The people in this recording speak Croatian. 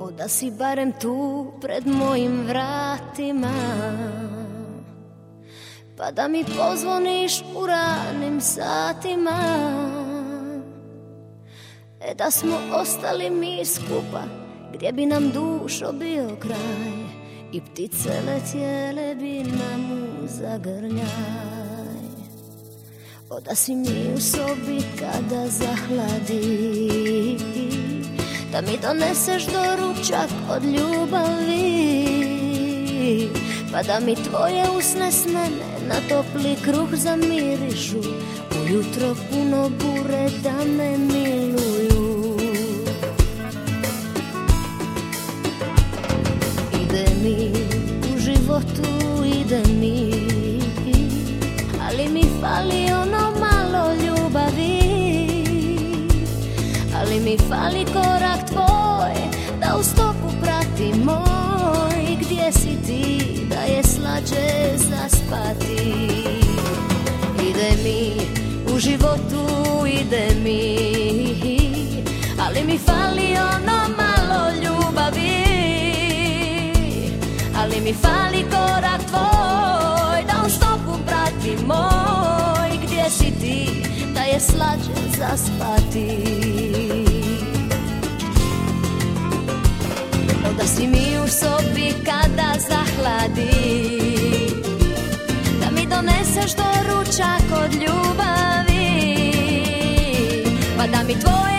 O da si barem tu pred mojim vratima. Pa da mi pozvoniš u ranim satima. E da smo ostali mi skupa Gdje bi nam dušo bio kraj. I ptice letjele bi nam u zagrljaj. O da si mi u sobi kada zahladi Da mi doneseš doručak od ljubavi Pa da mi tvoje usne snene na topli kruh zamirišu. Ujutro puno bure da me miluju. Ide mi u životu, ide mi Ali mi fali ono Mi fali korak tvoj Da u stopu prati moj. Gdje si ti da je slađe zaspati? Ide mi u životu, ide mi. Ali mi fali ono malo ljubavi. Ali mi fali korak tvoj Da u stopu prati moj. Gdje si ti da je slađe zaspati Da si mi u sobi kada zahladi. Da mi doneseš doručak od ljubavi. Pa da mi tvoje